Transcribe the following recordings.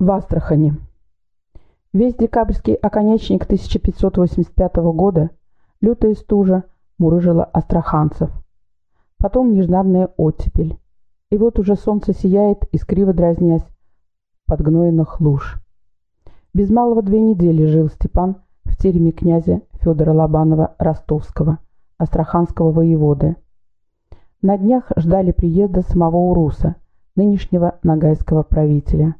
в Астрахани. Весь декабрьский оконечник 1585 года лютая стужа мурыжила астраханцев. Потом нежданная оттепель. И вот уже солнце сияет, искриво дразнясь под гноенных луж. Без малого две недели жил Степан в тереме князя Федора Лобанова Ростовского, астраханского воеводы. На днях ждали приезда самого Уруса, нынешнего нагайского правителя.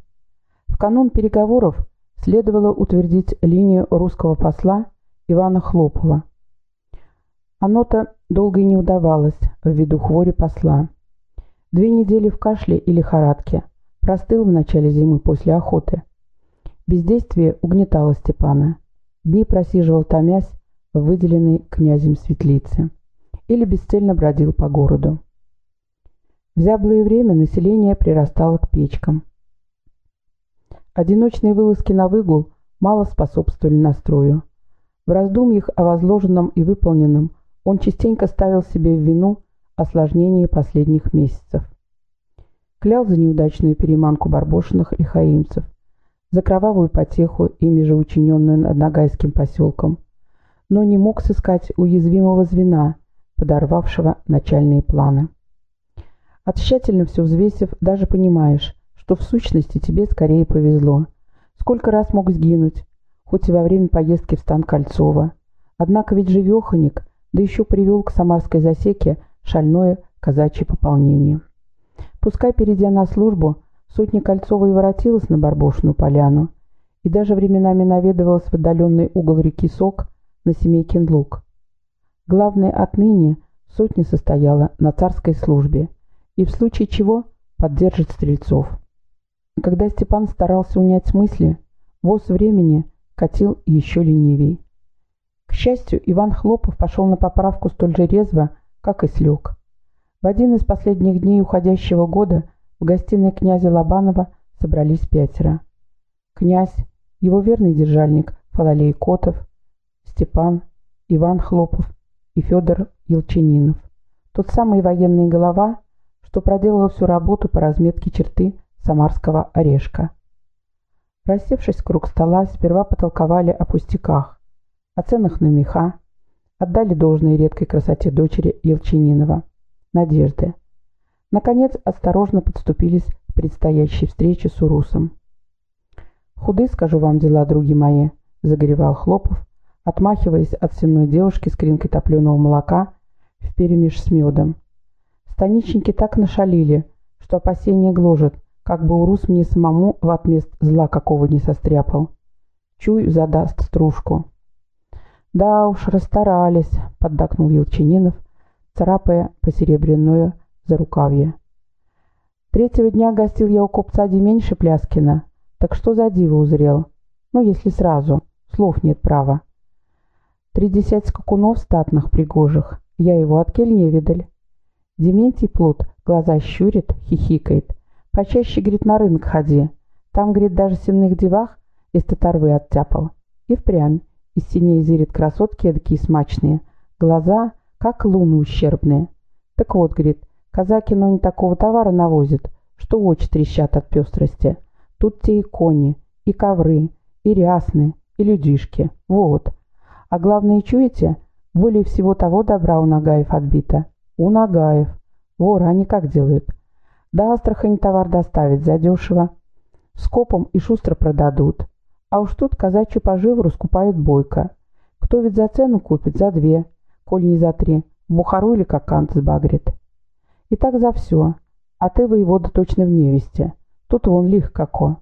В канун переговоров следовало утвердить линию русского посла Ивана Хлопова. Оно-то долго и не удавалось ввиду хвори посла. Две недели в кашле и лихорадке. Простыл в начале зимы после охоты. Бездействие угнетало Степана. Дни просиживал томясь в выделенной князем светлице. Или бесцельно бродил по городу. В зяблое время население прирастало к печкам. Одиночные вылазки на выгул мало способствовали настрою. В раздумьях о возложенном и выполненном он частенько ставил себе в вину осложнение последних месяцев. Клял за неудачную переманку барбошиных и хаимцев, за кровавую потеху, ими же учиненную над Ногайским поселком, но не мог сыскать уязвимого звена, подорвавшего начальные планы. От тщательно все взвесив, даже понимаешь, что в сущности тебе скорее повезло. Сколько раз мог сгинуть, хоть и во время поездки в стан Кольцова. Однако ведь живеханик, да еще привел к самарской засеке шальное казачье пополнение. Пускай, перейдя на службу, сотня Кольцова и воротилась на Барбошную поляну и даже временами наведывалась в отдаленный угол реки Сок на Семейкин луг. Главное отныне сотня состояла на царской службе и в случае чего поддержит стрельцов. Когда Степан старался унять мысли, воз времени катил еще ленивей. К счастью, Иван Хлопов пошел на поправку столь же резво, как и слег. В один из последних дней уходящего года в гостиной князя Лобанова собрались пятеро. Князь, его верный держальник Фалалей Котов, Степан, Иван Хлопов и Федор Елчининов. Тот самый военный голова, что проделал всю работу по разметке черты самарского орешка. Рассевшись круг стола, сперва потолковали о пустяках, о ценах на меха, отдали должное редкой красоте дочери Елчининова, Надежды. Наконец, осторожно подступились к предстоящей встрече с Урусом. «Худы, скажу вам дела, други мои», — загоревал Хлопов, отмахиваясь от сенной девушки с кринкой топленого молока в перемеш с медом. Станичники так нашалили, что опасения гложет, как бы Урус мне самому в отмест зла какого не состряпал. Чуй, задаст стружку. «Да уж, расстарались», — поддакнул Елчининов, царапая посеребряное зарукавье. «Третьего дня гостил я у купца Деменьши Пляскина. Так что за диво узрел? Ну, если сразу. Слов нет права. Три десять скакунов статных пригожих. Я его от кель не видаль. Дементий плут, глаза щурит, хихикает. Почаще, говорит, на рынок ходи. Там, говорит, даже сенных девах из татарвы оттяпал. И впрямь. Из синей зырит красотки такие смачные. Глаза, как луны ущербные. Так вот, говорит, казаки, но не такого товара навозят, что очи трещат от пестрости. Тут те и кони, и ковры, и рясны, и людишки. Вот. А главное, чуете, более всего того добра у Нагаев отбито. У Нагаев. Воры они как делают? До Астрахани товар доставить задешево. Скопом и шустро продадут. А уж тут казачью поживу раскупают бойко. Кто ведь за цену купит? За две, коль не за три. Бухару или какант сбагрит. И так за все. А ты, воевода, точно в невесте. Тут вон лих како.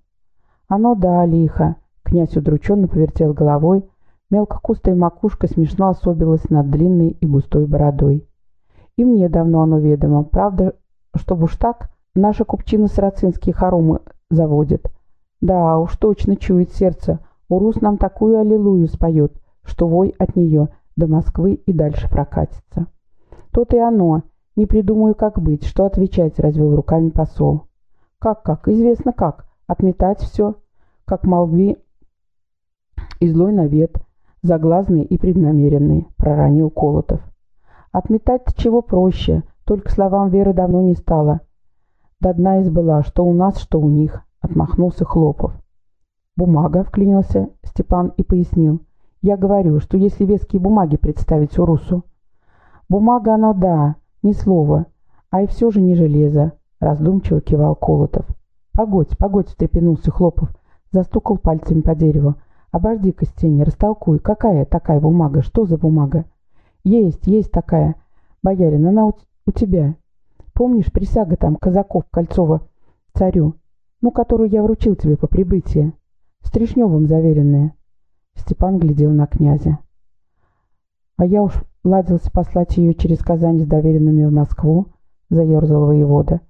Оно да, лихо. Князь удрученно повертел головой. Мелкокустая макушка смешно особилась над длинной и густой бородой. И мне давно оно ведомо. Правда, чтобы уж так, наши купчины сарацинские хоромы заводят. Да, уж точно чует сердце. Урус нам такую аллилуйю споет, что вой от нее до Москвы и дальше прокатится. Тут и оно. Не придумаю, как быть, что отвечать, развел руками посол. Как-как? Известно как. Отметать все, как молви и злой навет, заглазный и преднамеренный, проронил Колотов. Отметать чего проще, только словам веры давно не стало. До дна избыла, что у нас, что у них, отмахнулся Хлопов. «Бумага», — вклинился Степан и пояснил. «Я говорю, что если веские бумаги представить Урусу...» «Бумага оно да, ни слова, а и все же не железо», — раздумчиво кивал Колотов. «Погодь, погодь», — встрепенулся Хлопов, застукал пальцами по дереву. «Обожди, Костеня, растолкуй, какая такая бумага, что за бумага?» «Есть, есть такая, боярин, она у, у тебя. Помнишь, присяга там казаков Кольцова царю, ну, которую я вручил тебе по прибытии, с Трешневым заверенная?» Степан глядел на князя. «А я уж ладился послать ее через Казань с доверенными в Москву», — заерзал воевода.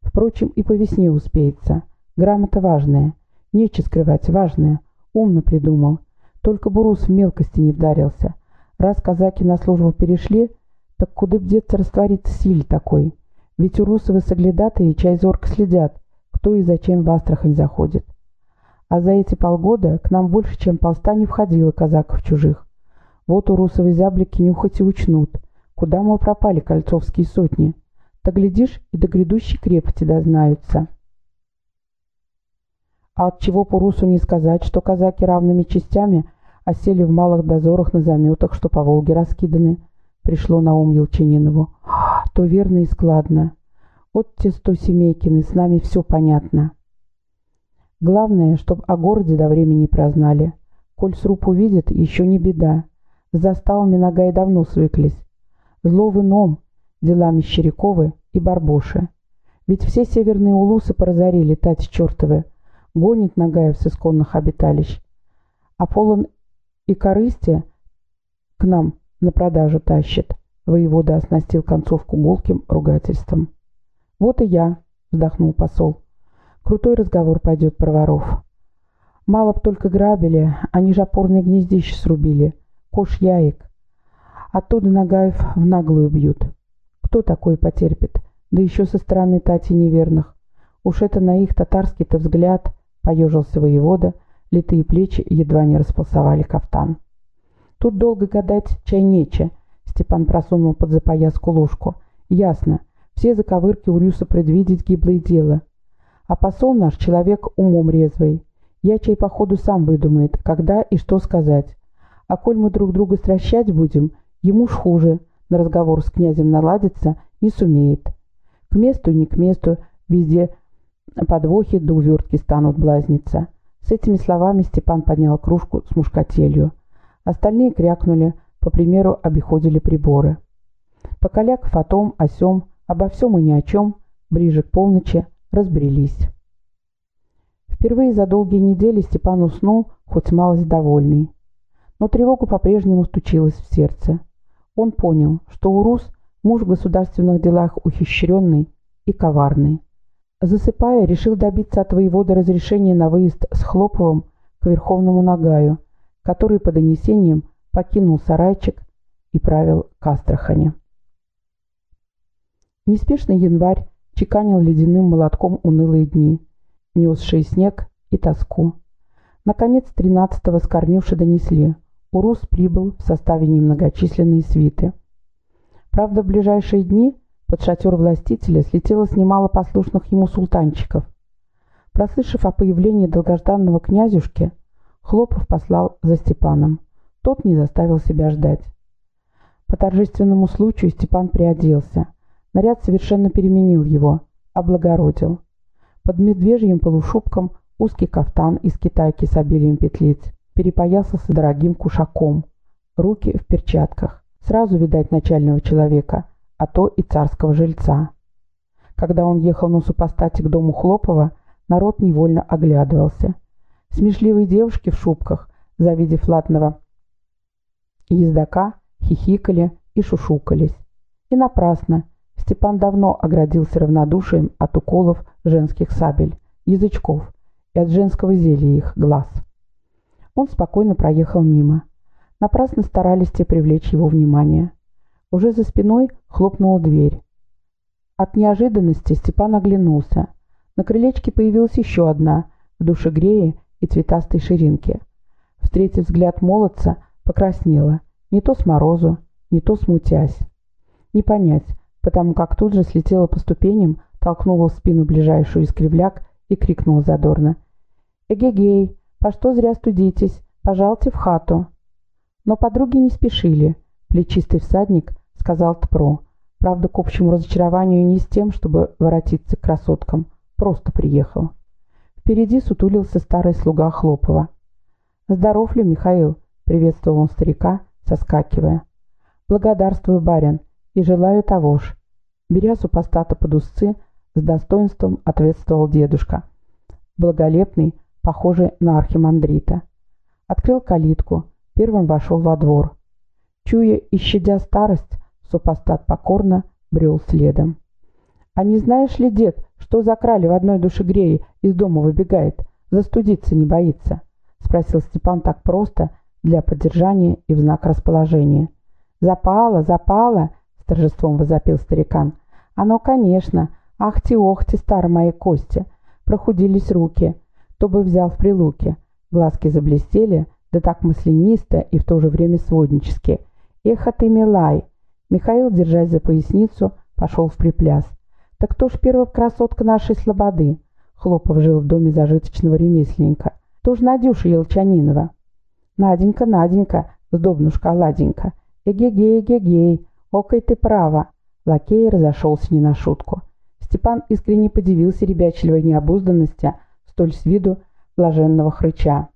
«Впрочем, и по весне успеется. Грамота важная. Нече скрывать, важная. Умно придумал. Только Бурус в мелкости не вдарился. Раз казаки на службу перешли, так куда б деться раствориться силе такой? Ведь у русовы соглядатые чай зорко следят, кто и зачем в Астрахань заходит. А за эти полгода к нам больше, чем полста не входило казаков чужих. Вот у русовой зяблики нюхать и учнут. Куда, мол, пропали кольцовские сотни? Так глядишь, и до грядущей крепости дознаются. А от чего по русу не сказать, что казаки равными частями осели в малых дозорах на заметах, что по Волге раскиданы, пришло на ум Елчининову. То верно и складно. Вот те сто семейкины, с нами все понятно. Главное, чтоб о городе до времени прознали. Коль сруб увидит, еще не беда. С заставами нога и давно свыклись. Зло в ином, дела Мещеряковы и Барбоши. Ведь все северные улусы поразорили тать чертовы, гонит Нагаев с исконных обиталищ. А полон и корысти к нам на продажу тащит. Воевода оснастил концовку гулким ругательством. «Вот и я», — вздохнул посол. «Крутой разговор пойдет про воров. Мало б только грабили, они же опорные гнездища срубили. Кош яек. Оттуда Нагаев в наглую бьют. Кто такой потерпит? Да еще со стороны Тати неверных. Уж это на их татарский-то взгляд, поежился воевода, литые плечи едва не располосовали кафтан. Тут долго гадать чай нече. Степан просунул под запояску ложку. Ясно. Все заковырки у Рюса предвидеть гиблое дело. А посол наш человек умом резвый. Я чай по ходу сам выдумает, когда и что сказать. А коль мы друг друга стращать будем, ему ж хуже. На разговор с князем наладиться не сумеет. К месту не к месту, везде подвохи да увертки станут блазниться. С этими словами Степан поднял кружку с мушкателью. Остальные крякнули, по примеру обиходили приборы. Покаляков о том, о сем, обо всем и ни о чем, ближе к полночи разбрелись. Впервые за долгие недели Степан уснул, хоть малость довольный. Но тревога по-прежнему стучилась в сердце. Он понял, что Урус – муж в государственных делах ухищренный и коварный. Засыпая, решил добиться от воевода разрешения на выезд с Хлоповым к Верховному Нагаю, который по донесениям покинул сарайчик и правил к Астрахани. Неспешный январь чеканил ледяным молотком унылые дни, несшие снег и тоску. Наконец, 13-го с Корнюши донесли. Урус прибыл в составе немногочисленной свиты. Правда, в ближайшие дни под шатер властителя слетело с немало послушных ему султанчиков. Прослышав о появлении долгожданного князюшки, Хлопов послал за Степаном. Тот не заставил себя ждать. По торжественному случаю Степан приоделся. Наряд совершенно переменил его, облагородил. Под медвежьим полушубком узкий кафтан из китайки с обилием петлиц перепоясался дорогим кушаком, руки в перчатках. Сразу видать начального человека – а то и царского жильца. Когда он ехал на супостате к дому Хлопова, народ невольно оглядывался. Смешливые девушки в шубках, завидев латного ездака, хихикали и шушукались. И напрасно. Степан давно оградился равнодушием от уколов женских сабель, язычков и от женского зелья их глаз. Он спокойно проехал мимо. Напрасно старались те привлечь его внимание. Уже за спиной хлопнула дверь. От неожиданности Степан оглянулся. На крылечке появилась еще одна, в душегрее и цветастой ширинке. Встретив взгляд молодца, покраснела, не то с морозу, не то смутясь. Не понять, потому как тут же слетела по ступеням, толкнула в спину ближайшую искривляк и крикнула задорно. «Эгегей! по что зря студитесь, пожалуйте в хату». Но подруги не спешили. Плечистый всадник сказал Тпро. Правда, к общему разочарованию не с тем, чтобы воротиться к красоткам. Просто приехал. Впереди сутулился старый слуга Хлопова. «Здоров ли, Михаил?» — приветствовал он старика, соскакивая. «Благодарствую, барин, и желаю того ж». Беря супостата под узцы, с достоинством ответствовал дедушка. Благолепный, похожий на архимандрита. Открыл калитку, первым вошел во двор. Чуя и щадя старость, супостат покорно брел следом. «А не знаешь ли, дед, что за крали в одной душегрее из дома выбегает? Застудиться не боится?» — спросил Степан так просто, для поддержания и в знак расположения. «Запала, запала!» — с торжеством возопил старикан. «Оно, конечно! Ахти-охти, старые мои кости!» Прохудились руки. То бы взял в прилуке. Глазки заблестели, да так маслянисто и в то же время своднически. «Эх, а ты, милай!» Михаил, держась за поясницу, пошел в припляс. «Так кто ж первая красотка нашей слободы?» Хлопов жил в доме зажиточного ремесленника. «То ж Надюша Елчанинова». «Наденька, Наденька, сдобнушка Ладенька, эгегей, эгегей, окой ты права!» Лакей разошелся не на шутку. Степан искренне подивился ребячливой необузданности столь с виду блаженного хрыча.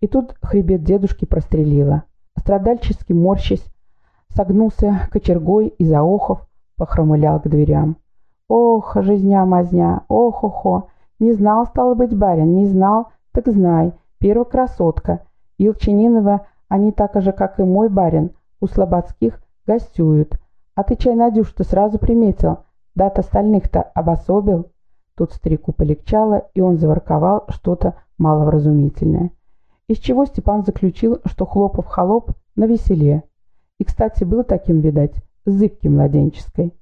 И тут хребет дедушки прострелило. Страдальчески морщись, согнулся кочергой и заохов, похромылял к дверям. «Ох, жизня-мазня, ох-охо! Не знал, стало быть, барин, не знал, так знай, первая красотка, Елчининова, они так же, как и мой барин, у Слободских гостюют. А ты, чай, Надюш, ты сразу приметил. Дат остальных-то обособил. Тут старику полегчало, и он заворковал что-то маловразумительное. Из чего Степан заключил, что Хлопов холоп на веселе. И, кстати, был таким, видать, зыбки младенческой.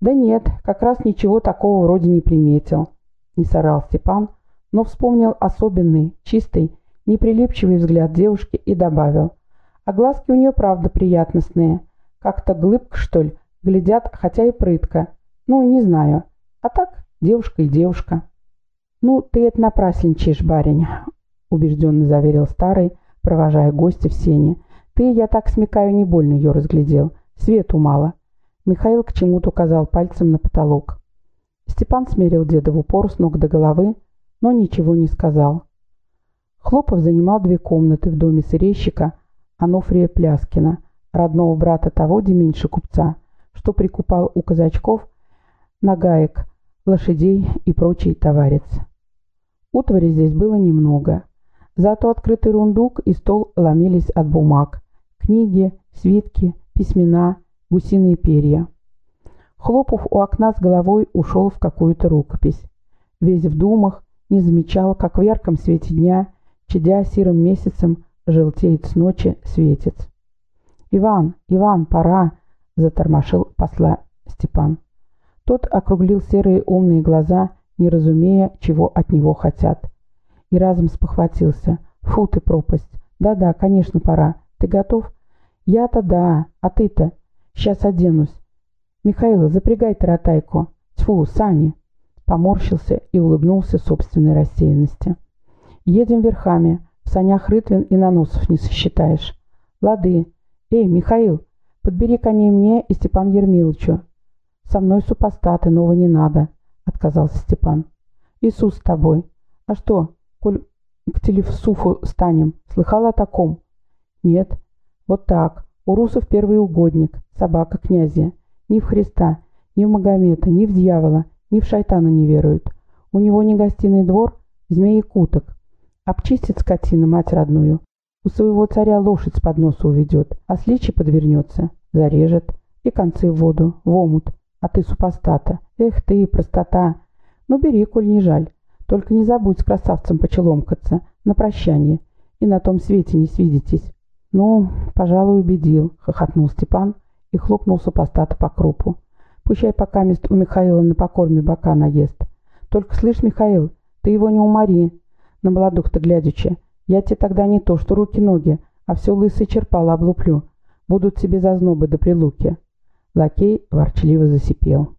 Да нет, как раз ничего такого вроде не приметил. Не сорал Степан, но вспомнил особенный, чистый, неприлипчивый взгляд девушки и добавил. А глазки у нее правда приятностные. Как-то глыбк, что ли, глядят, хотя и прытко. Ну, не знаю. А так, девушка и девушка. Ну, ты это напрасничаешь, барин, убежденно заверил старый, провожая гостя в сене. Ты, я так смекаю, не больно ее разглядел. Свету мало. Михаил к чему-то указал пальцем на потолок. Степан смерил деда в упор с ног до головы, но ничего не сказал. Хлопов занимал две комнаты в доме сырейщика Анофрия Пляскина, родного брата того деменьше купца, что прикупал у казачков нагаек, лошадей и прочий товарец. Утвари здесь было немного. Зато открытый рундук и стол ломились от бумаг. Книги, свитки, письмена, гусиные перья. Хлопов у окна с головой ушел в какую-то рукопись. Весь в думах, не замечал, как в ярком свете дня чадя серым месяцем, желтеет с ночи светец. «Иван, Иван, пора!» — затормошил посла Степан. Тот округлил серые умные глаза, не разумея, чего от него хотят. И разом спохватился. «Фу ты, пропасть! Да-да, конечно, пора. Ты готов?» «Я-то да, а ты-то?» «Сейчас оденусь». «Михаил, запрягай таратайку». «Тьфу, сани!» Поморщился и улыбнулся собственной рассеянности. Едем верхами. В санях рытвин и наносов не сосчитаешь. Лады. Эй, Михаил, подбери коней мне и Степан Ермиловичу. Со мной супостаты, нового не надо, отказался Степан. Иисус с тобой. А что, коль к телефсуфу станем, слыхала о таком? Нет. Вот так. У русов первый угодник, собака князя. Ни в Христа, ни в Магомета, ни в дьявола, ни в шайтана не верует. У него не гостиный двор, змеи куток. Обчистит скотина мать родную. У своего царя лошадь с подноса уведет, а с подвернется, зарежет. И концы в воду, в омут. А ты супостата. Эх ты, простота. Ну бери, коль не жаль. Только не забудь с красавцем почеломкаться на прощание. И на том свете не свидитесь. Ну, пожалуй, убедил, хохотнул Степан и хлопнул супостата по крупу. Пущай пока мест у Михаила на покорме бока наест. Только слышь, Михаил, ты его не умори, на молодух-то глядячи. Я тебе тогда не то, что руки-ноги, а все лысый черпало облуплю. Будут тебе зазнобы до прилуки. Лакей ворчливо засипел.